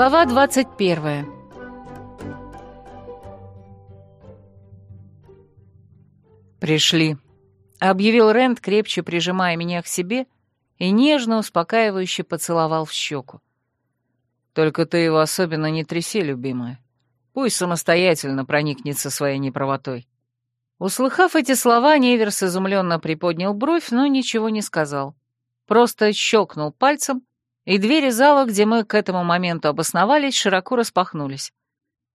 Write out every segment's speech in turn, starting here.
Глава 21. Пришли. Объявил Рент, крепче прижимая меня к себе и нежно, успокаивающе поцеловал в щеку. Только ты его особенно не тряси, любимая. Пусть самостоятельно проникнется своей неправотой. Услыхав эти слова, Неверс изумленно приподнял бровь, но ничего не сказал. Просто щелкнул пальцем, и двери зала, где мы к этому моменту обосновались, широко распахнулись.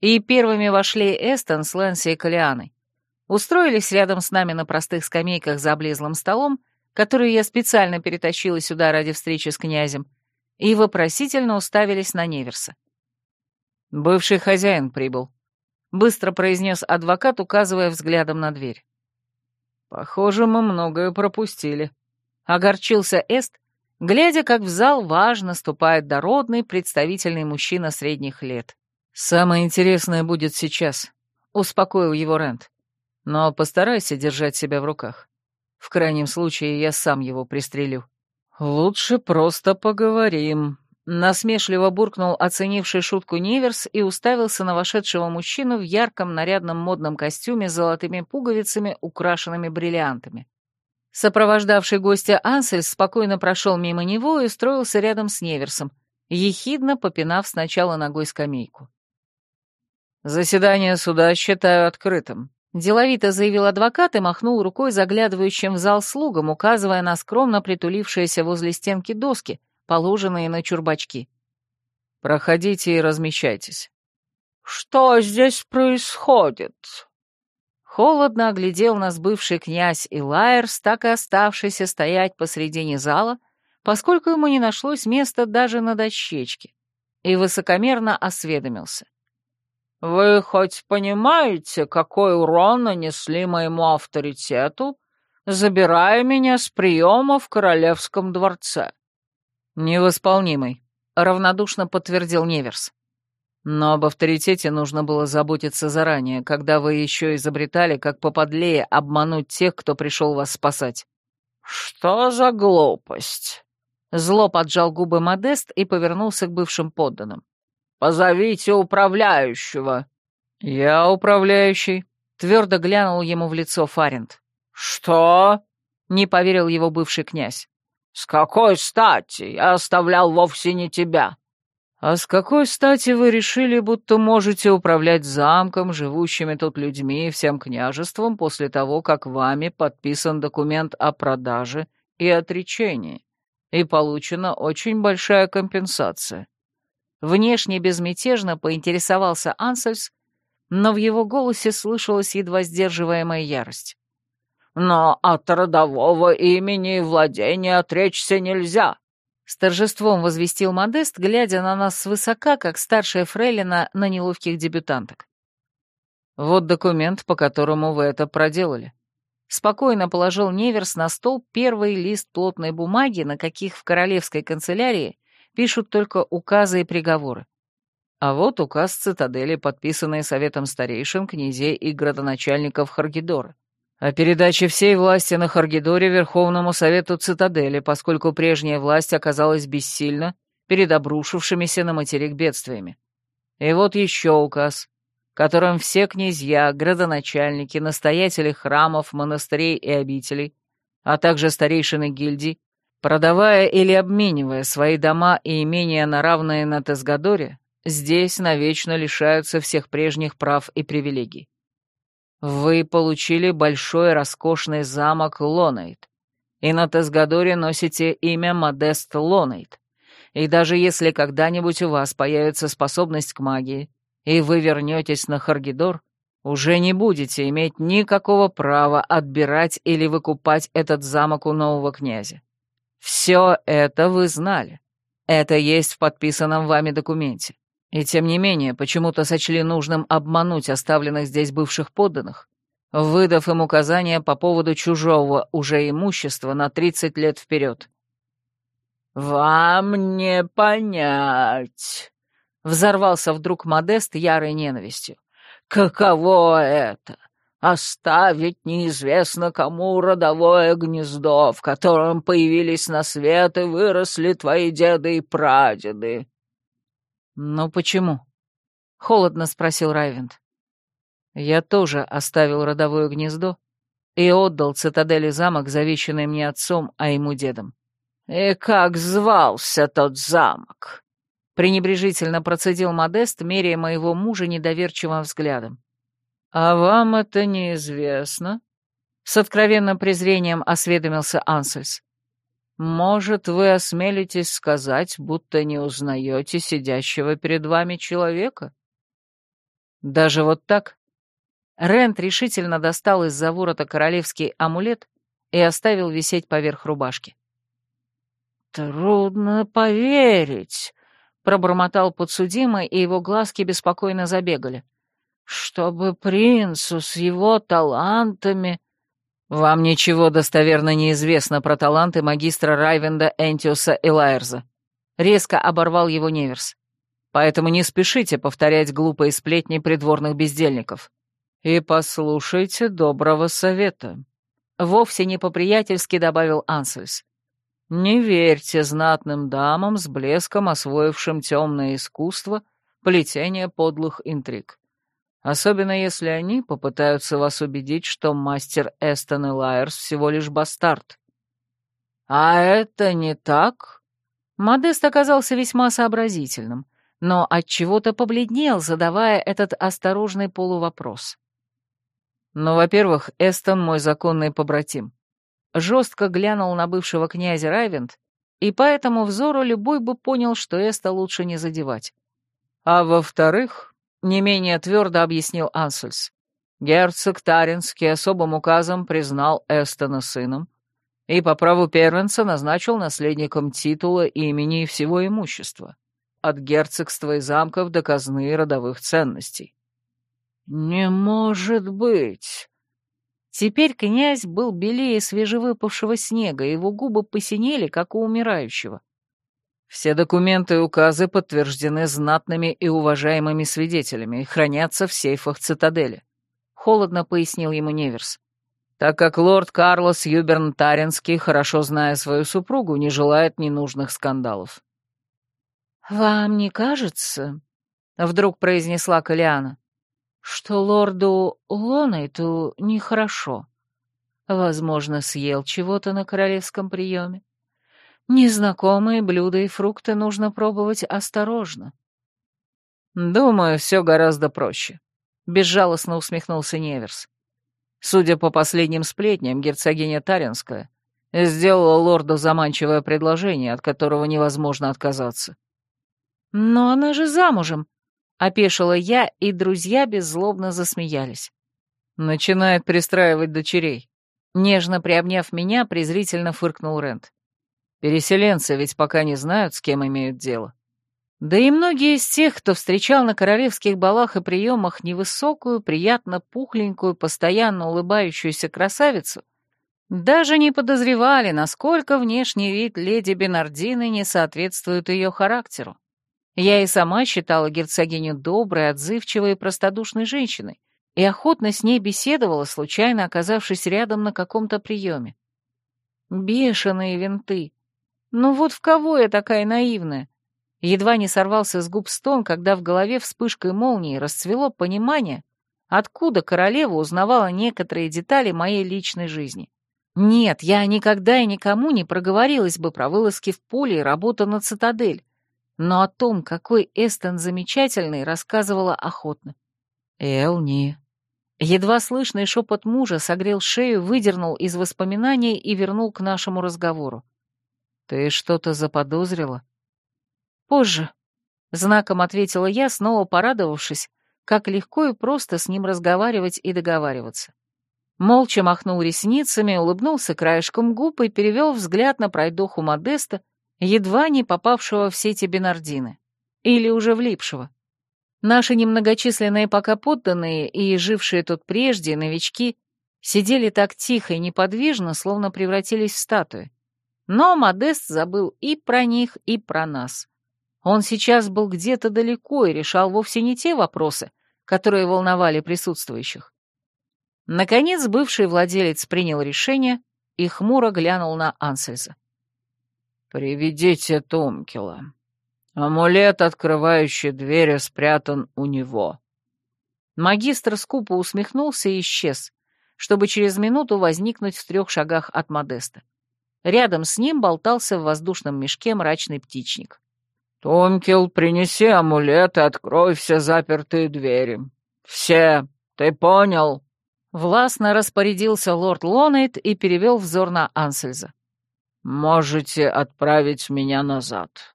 И первыми вошли Эстон с Лэнси и Калианой. Устроились рядом с нами на простых скамейках за облезлым столом, который я специально перетащила сюда ради встречи с князем, и вопросительно уставились на Неверса. «Бывший хозяин прибыл», — быстро произнес адвокат, указывая взглядом на дверь. «Похоже, мы многое пропустили», — огорчился Эст, глядя, как в зал важно ступает дородный представительный мужчина средних лет. «Самое интересное будет сейчас», — успокоил его Рент. «Но постарайся держать себя в руках. В крайнем случае я сам его пристрелю». «Лучше просто поговорим», — насмешливо буркнул оценивший шутку Неверс и уставился на вошедшего мужчину в ярком нарядном модном костюме с золотыми пуговицами, украшенными бриллиантами. Сопровождавший гостя Ансель спокойно прошел мимо него и устроился рядом с Неверсом, ехидно попинав сначала ногой скамейку. «Заседание суда считаю открытым», — деловито заявил адвокат и махнул рукой заглядывающим в зал слугам, указывая на скромно притулившиеся возле стенки доски, положенные на чурбачки. «Проходите и размещайтесь». «Что здесь происходит?» Холодно оглядел нас бывший князь Илайерс, так и оставшийся стоять посредине зала, поскольку ему не нашлось места даже на дощечке, и высокомерно осведомился. «Вы хоть понимаете, какой урон нанесли моему авторитету, забирая меня с приема в королевском дворце?» «Невосполнимый», — равнодушно подтвердил Неверс. Но об авторитете нужно было заботиться заранее, когда вы еще изобретали, как поподлее обмануть тех, кто пришел вас спасать». «Что за глупость?» Зло поджал губы Модест и повернулся к бывшим подданным. «Позовите управляющего!» «Я управляющий», — твердо глянул ему в лицо Фарент. «Что?» — не поверил его бывший князь. «С какой стати? Я оставлял вовсе не тебя. «А с какой стати вы решили, будто можете управлять замком, живущими тут людьми и всем княжеством после того, как вами подписан документ о продаже и отречении, и получена очень большая компенсация?» Внешне безмятежно поинтересовался Ансельс, но в его голосе слышалась едва сдерживаемая ярость. «Но от родового имени и владения отречься нельзя. С торжеством возвестил Модест, глядя на нас свысока, как старшая фрейлина на неловких дебютанток. «Вот документ, по которому вы это проделали». Спокойно положил Неверс на стол первый лист плотной бумаги, на каких в королевской канцелярии пишут только указы и приговоры. А вот указ цитадели, подписанный советом старейшин, князей и градоначальников Харгидора о передаче всей власти на Харгидоре Верховному Совету Цитадели, поскольку прежняя власть оказалась бессильна перед обрушившимися на материк бедствиями. И вот еще указ, которым все князья, градоначальники, настоятели храмов, монастырей и обителей, а также старейшины гильдий, продавая или обменивая свои дома и имения на равные на Тесгадоре, здесь навечно лишаются всех прежних прав и привилегий. Вы получили большой роскошный замок Лонейт, и на Тесгадоре носите имя Модест Лонейт. И даже если когда-нибудь у вас появится способность к магии, и вы вернетесь на Харгидор, уже не будете иметь никакого права отбирать или выкупать этот замок у нового князя. Все это вы знали. Это есть в подписанном вами документе. И тем не менее, почему-то сочли нужным обмануть оставленных здесь бывших подданных, выдав им указания по поводу чужого уже имущества на 30 лет вперед. «Вам не понять!» — взорвался вдруг Модест ярой ненавистью. «Каково это? Оставить неизвестно кому родовое гнездо, в котором появились на свет и выросли твои деды и прадеды!» «Ну почему?» — холодно спросил Райвент. «Я тоже оставил родовое гнездо и отдал цитадели замок, завещанный мне отцом, а ему дедом». «И как звался тот замок?» пренебрежительно процедил Модест, меряя моего мужа недоверчивым взглядом. «А вам это неизвестно?» С откровенным презрением осведомился Ансельс может, вы осмелитесь сказать, будто не узнаете сидящего перед вами человека? Даже вот так? Рент решительно достал из-за ворота королевский амулет и оставил висеть поверх рубашки. «Трудно поверить», — пробормотал подсудимый, и его глазки беспокойно забегали. «Чтобы принцу с его талантами...» Вам ничего достоверно не известно про таланты магистра Райвенда Энтиуса Элайерза. Резко оборвал его Неверс. Поэтому не спешите повторять глупые сплетни придворных бездельников. И послушайте доброго совета. Вовсе не по-приятельски добавил Ансельс. Не верьте знатным дамам с блеском, освоившим темное искусство, плетение подлых интриг. Особенно если они попытаются вас убедить, что мастер Эстон и Лайерс всего лишь бастард. «А это не так?» Модест оказался весьма сообразительным, но от чего то побледнел, задавая этот осторожный полувопрос. Но, ну, во во-первых, Эстон мой законный побратим». Жестко глянул на бывшего князя Райвент, и поэтому взору любой бы понял, что Эста лучше не задевать. «А во-вторых, не менее твердо объяснил Ансельс. Герцог Таринский особым указом признал Эстона сыном и по праву первенца назначил наследником титула, имени и всего имущества, от герцогства и замков до казны и родовых ценностей. «Не может быть!» Теперь князь был белее свежевыпавшего снега, его губы посинели, как у умирающего. Все документы и указы подтверждены знатными и уважаемыми свидетелями и хранятся в сейфах цитадели. Холодно пояснил ему Неверс. Так как лорд Карлос Юберн Таринский, хорошо зная свою супругу, не желает ненужных скандалов. «Вам не кажется, — вдруг произнесла Калиана, — что лорду Лонайту нехорошо? Возможно, съел чего-то на королевском приеме?» Незнакомые блюда и фрукты нужно пробовать осторожно. «Думаю, все гораздо проще», — безжалостно усмехнулся Неверс. Судя по последним сплетням, герцогиня Таринская сделала лорду заманчивое предложение, от которого невозможно отказаться. «Но она же замужем», — опешила я, и друзья беззлобно засмеялись. «Начинает пристраивать дочерей». Нежно приобняв меня, презрительно фыркнул Рент. Переселенцы ведь пока не знают, с кем имеют дело. Да и многие из тех, кто встречал на королевских балах и приемах невысокую, приятно пухленькую, постоянно улыбающуюся красавицу, даже не подозревали, насколько внешний вид леди Бенардины не соответствует ее характеру. Я и сама считала герцогиню доброй, отзывчивой и простодушной женщиной, и охотно с ней беседовала, случайно оказавшись рядом на каком-то приеме. Бешеные винты! Ну вот в кого я такая наивная? Едва не сорвался с губ стон, когда в голове вспышкой молнии расцвело понимание, откуда королева узнавала некоторые детали моей личной жизни. Нет, я никогда и никому не проговорилась бы про вылазки в поле и работу на цитадель, но о том, какой Эстон замечательный, рассказывала охотно. «Элни». Едва слышный шепот мужа согрел шею, выдернул из воспоминаний и вернул к нашему разговору. «Ты что-то заподозрила?» «Позже», — знаком ответила я, снова порадовавшись, как легко и просто с ним разговаривать и договариваться. Молча махнул ресницами, улыбнулся краешком губ и перевел взгляд на пройдоху Модеста, едва не попавшего в сети Бенардины. Или уже влипшего. Наши немногочисленные пока подданные и жившие тут прежде новички сидели так тихо и неподвижно, словно превратились в статуи. Но Модест забыл и про них, и про нас. Он сейчас был где-то далеко и решал вовсе не те вопросы, которые волновали присутствующих. Наконец бывший владелец принял решение и хмуро глянул на Ансельза. «Приведите Томкила. Амулет, открывающий двери, спрятан у него». Магистр скупо усмехнулся и исчез, чтобы через минуту возникнуть в трех шагах от Модеста. Рядом с ним болтался в воздушном мешке мрачный птичник. «Тункил, принеси амулет и открой все запертые двери. Все, ты понял?» Властно распорядился лорд Лонейт и перевел взор на Ансельза. «Можете отправить меня назад».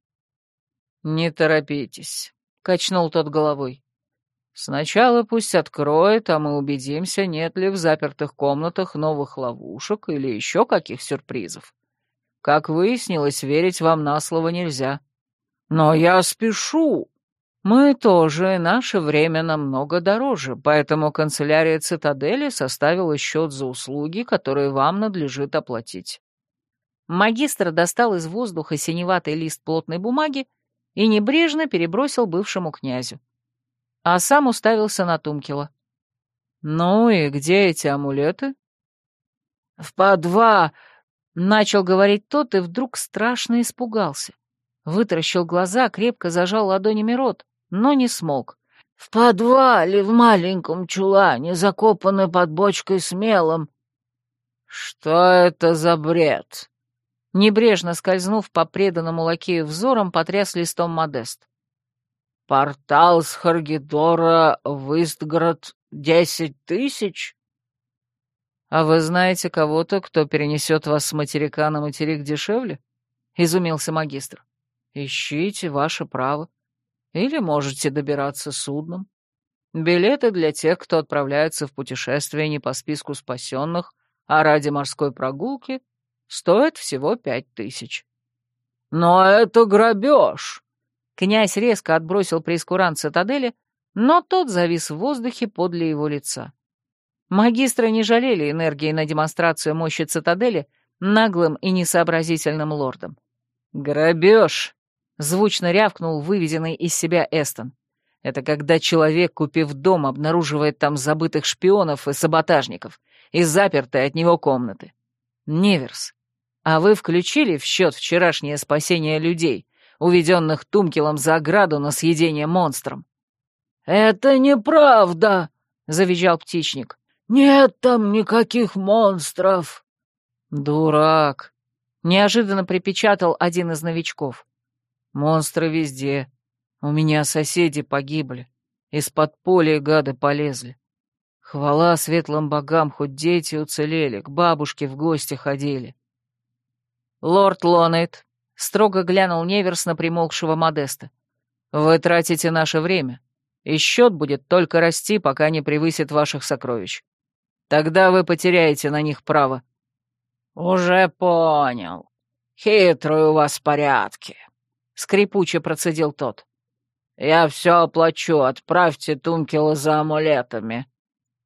«Не торопитесь», — качнул тот головой. «Сначала пусть откроет, а мы убедимся, нет ли в запертых комнатах новых ловушек или еще каких сюрпризов». Как выяснилось, верить вам на слово нельзя. Но я спешу. Мы тоже, наше время намного дороже, поэтому канцелярия цитадели составила счет за услуги, которые вам надлежит оплатить. Магистр достал из воздуха синеватый лист плотной бумаги и небрежно перебросил бывшему князю. А сам уставился на Тумкила. «Ну и где эти амулеты?» «В подва... Начал говорить тот и вдруг страшно испугался. Вытаращил глаза, крепко зажал ладонями рот, но не смог. «В подвале в маленьком чулане, закопаны под бочкой с мелом». «Что это за бред?» Небрежно скользнув по преданному лакею взором, потряс листом Модест. «Портал с Харгидора в Истгород десять тысяч?» А вы знаете кого-то, кто перенесет вас с материка на материк дешевле? Изумился магистр. Ищите ваше право. Или можете добираться судном. Билеты для тех, кто отправляется в путешествие не по списку спасенных, а ради морской прогулки, стоят всего пять тысяч. «Но это грабеж!» Князь резко отбросил прескурант цитадели, но тот завис в воздухе подле его лица. Магистры не жалели энергии на демонстрацию мощи цитадели наглым и несообразительным лордом. «Грабеж!» — звучно рявкнул выведенный из себя Эстон. «Это когда человек, купив дом, обнаруживает там забытых шпионов и саботажников и запертые от него комнаты. Неверс, а вы включили в счет вчерашнее спасение людей, уведенных Тумкелом за ограду на съедение монстром?» «Это неправда!» — завизжал птичник. «Нет там никаких монстров!» «Дурак!» — неожиданно припечатал один из новичков. «Монстры везде. У меня соседи погибли. Из-под поля гады полезли. Хвала светлым богам, хоть дети уцелели, к бабушке в гости ходили». «Лорд Лонейт», — строго глянул Неверс на примолкшего Модеста, — «вы тратите наше время, и счет будет только расти, пока не превысит ваших сокровищ. Тогда вы потеряете на них право». «Уже понял. Хитрые у вас порядки», — скрипуче процедил тот. «Я все оплачу, отправьте Тумкила за амулетами».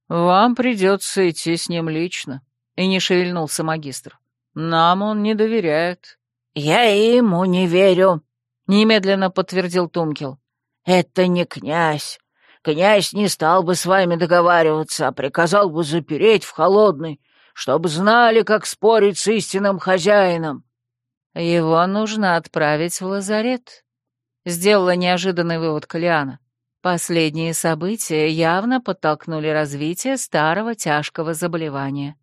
«Вам придется идти с ним лично», — и не шевельнулся магистр. «Нам он не доверяет». «Я ему не верю», — немедленно подтвердил Тумкил. «Это не князь. Князь не стал бы с вами договариваться, а приказал бы запереть в холодный, чтобы знали, как спорить с истинным хозяином. «Его нужно отправить в лазарет», — сделала неожиданный вывод Калиана. Последние события явно подтолкнули развитие старого тяжкого заболевания.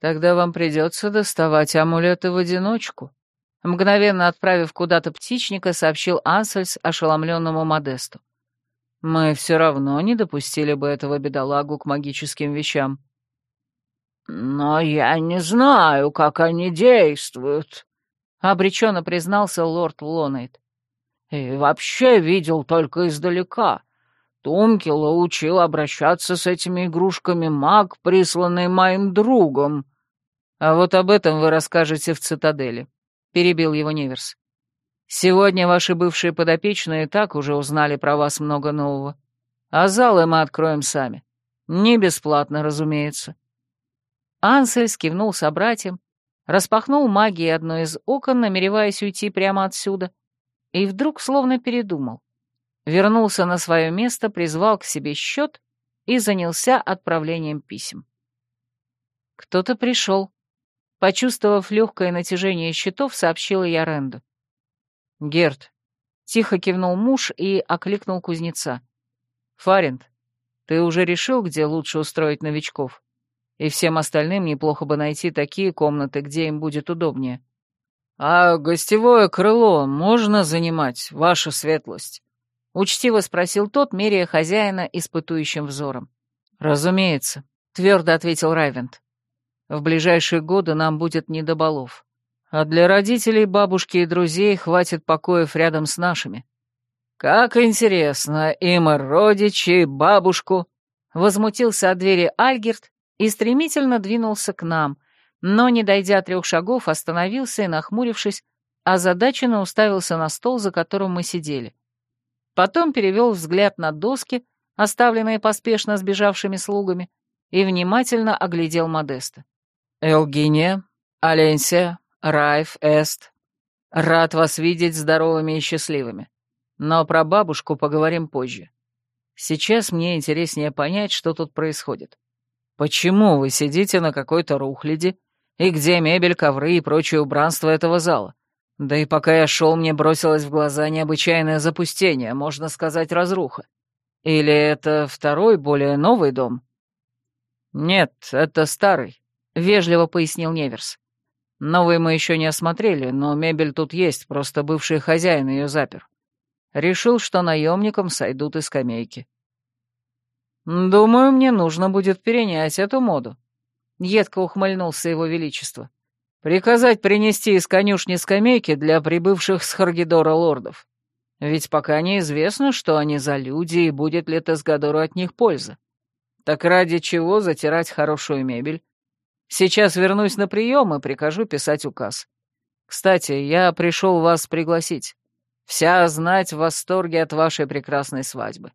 «Тогда вам придется доставать амулеты в одиночку», — мгновенно отправив куда-то птичника, сообщил Ансельс ошеломленному Модесту. Мы все равно не допустили бы этого бедолагу к магическим вещам. «Но я не знаю, как они действуют», — обреченно признался лорд Лонейт. «И вообще видел только издалека. Тумкила учил обращаться с этими игрушками маг, присланный моим другом». «А вот об этом вы расскажете в цитадели», — перебил его Неверс. Сегодня ваши бывшие подопечные так уже узнали про вас много нового. А залы мы откроем сами. Не бесплатно, разумеется». Ансель скивнул собратьям, распахнул магией одно из окон, намереваясь уйти прямо отсюда, и вдруг словно передумал. Вернулся на свое место, призвал к себе счет и занялся отправлением писем. Кто-то пришел. Почувствовав легкое натяжение щитов, сообщила я Ренду. «Герт», — тихо кивнул муж и окликнул кузнеца. «Фарент, ты уже решил, где лучше устроить новичков? И всем остальным неплохо бы найти такие комнаты, где им будет удобнее». «А гостевое крыло можно занимать, ваша светлость?» — учтиво спросил тот, меряя хозяина испытующим взором. «Разумеется», — твердо ответил Райвент. «В ближайшие годы нам будет не до балов. А для родителей бабушки и друзей хватит покоев рядом с нашими. Как интересно, им родичи, и бабушку. Возмутился от двери Альгерт и стремительно двинулся к нам, но, не дойдя трех шагов, остановился и, нахмурившись, озадаченно уставился на стол, за которым мы сидели. Потом перевел взгляд на доски, оставленные поспешно сбежавшими слугами, и внимательно оглядел Модеста. «Элгиния, Аленсия, Райф, Эст, рад вас видеть здоровыми и счастливыми. Но про бабушку поговорим позже. Сейчас мне интереснее понять, что тут происходит. Почему вы сидите на какой-то рухляде? И где мебель, ковры и прочее убранство этого зала? Да и пока я шел, мне бросилось в глаза необычайное запустение, можно сказать, разруха. Или это второй, более новый дом? Нет, это старый, — вежливо пояснил Неверс. Новые мы еще не осмотрели, но мебель тут есть, просто бывший хозяин ее запер. Решил, что наемникам сойдут и скамейки. «Думаю, мне нужно будет перенять эту моду», — едко ухмыльнулся его величество. «Приказать принести из конюшни скамейки для прибывших с Харгидора лордов. Ведь пока неизвестно, что они за люди и будет ли Тесгадору от них польза. Так ради чего затирать хорошую мебель?» Сейчас вернусь на прием и прикажу писать указ. Кстати, я пришел вас пригласить. Вся знать в восторге от вашей прекрасной свадьбы.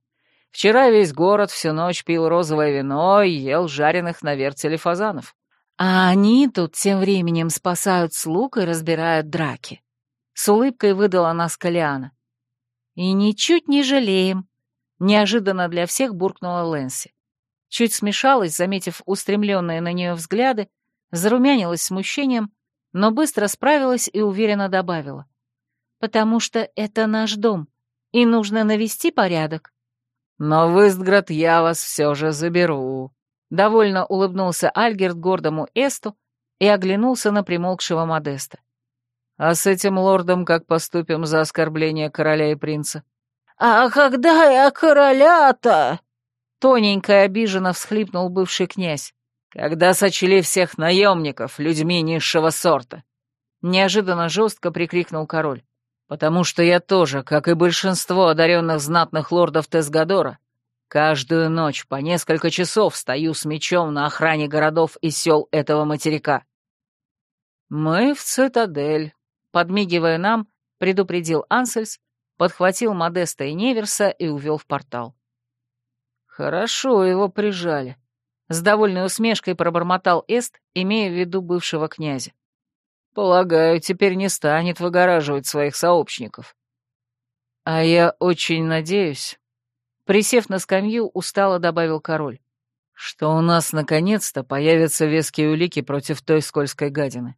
Вчера весь город всю ночь пил розовое вино и ел жареных на вертеле фазанов. А они тут тем временем спасают слуг и разбирают драки. С улыбкой выдала нас Калиана. И ничуть не жалеем. Неожиданно для всех буркнула Лэнси чуть смешалась, заметив устремленные на нее взгляды, зарумянилась смущением, но быстро справилась и уверенно добавила. «Потому что это наш дом, и нужно навести порядок». «Но в Истград я вас все же заберу», — довольно улыбнулся Альгерт гордому Эсту и оглянулся на примолкшего Модеста. «А с этим лордом как поступим за оскорбление короля и принца?» «А когда я короля-то?» тоненько и обиженно всхлипнул бывший князь. «Когда сочли всех наемников людьми низшего сорта!» Неожиданно жестко прикрикнул король. «Потому что я тоже, как и большинство одаренных знатных лордов Тесгадора, каждую ночь по несколько часов стою с мечом на охране городов и сел этого материка». «Мы в цитадель», — подмигивая нам, предупредил Ансельс, подхватил Модеста и Неверса и увел в портал. «Хорошо его прижали», — с довольной усмешкой пробормотал Эст, имея в виду бывшего князя. «Полагаю, теперь не станет выгораживать своих сообщников». «А я очень надеюсь», — присев на скамью, устало добавил король, «что у нас наконец-то появятся веские улики против той скользкой гадины.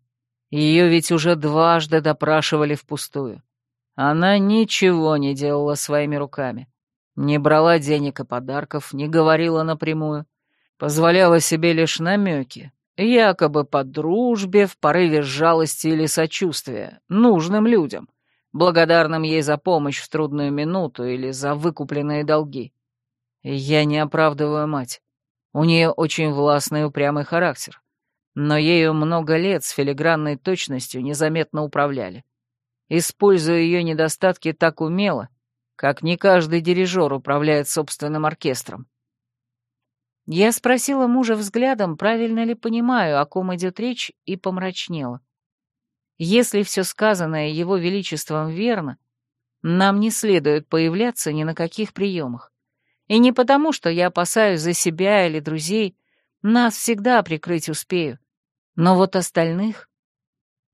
Ее ведь уже дважды допрашивали впустую. Она ничего не делала своими руками». Не брала денег и подарков, не говорила напрямую. Позволяла себе лишь намеки, якобы по дружбе, в порыве жалости или сочувствия, нужным людям, благодарным ей за помощь в трудную минуту или за выкупленные долги. Я не оправдываю мать. У нее очень властный и упрямый характер. Но ею много лет с филигранной точностью незаметно управляли. Используя ее недостатки так умело, как не каждый дирижер управляет собственным оркестром. Я спросила мужа взглядом, правильно ли понимаю, о ком идет речь, и помрачнела. Если все сказанное его величеством верно, нам не следует появляться ни на каких приемах. И не потому, что я опасаюсь за себя или друзей, нас всегда прикрыть успею. Но вот остальных...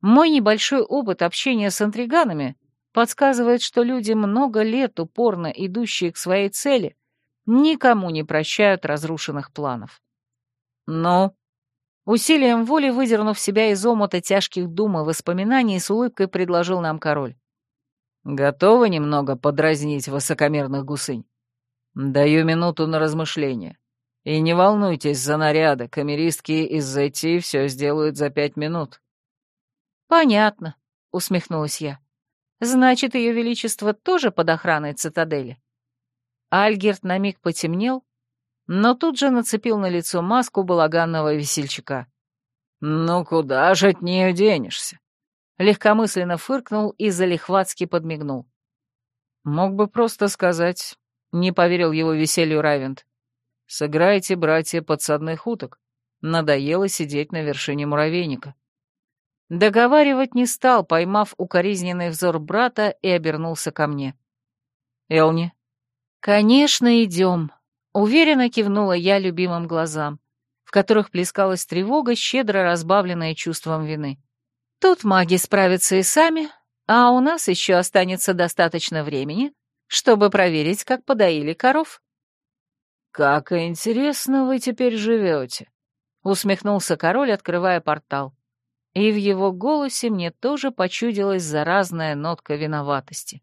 Мой небольшой опыт общения с интриганами подсказывает, что люди, много лет упорно идущие к своей цели, никому не прощают разрушенных планов. Но усилием воли, выдернув себя из омута тяжких дум и воспоминаний, с улыбкой предложил нам король. «Готовы немного подразнить высокомерных гусынь? Даю минуту на размышление. И не волнуйтесь за наряды, камеристки из зайти все сделают за пять минут». «Понятно», — усмехнулась я. Значит, ее величество тоже под охраной цитадели. Альгерт на миг потемнел, но тут же нацепил на лицо маску балаганного весельчака. «Ну куда же от нее денешься?» Легкомысленно фыркнул и залихватски подмигнул. «Мог бы просто сказать», — не поверил его веселью Равент. «Сыграйте, братья, подсадных уток. Надоело сидеть на вершине муравейника». Договаривать не стал, поймав укоризненный взор брата и обернулся ко мне. «Элни?» «Конечно, идем», — уверенно кивнула я любимым глазам, в которых плескалась тревога, щедро разбавленная чувством вины. «Тут маги справятся и сами, а у нас еще останется достаточно времени, чтобы проверить, как подоили коров». «Как интересно вы теперь живете», — усмехнулся король, открывая портал и в его голосе мне тоже почудилась заразная нотка виноватости.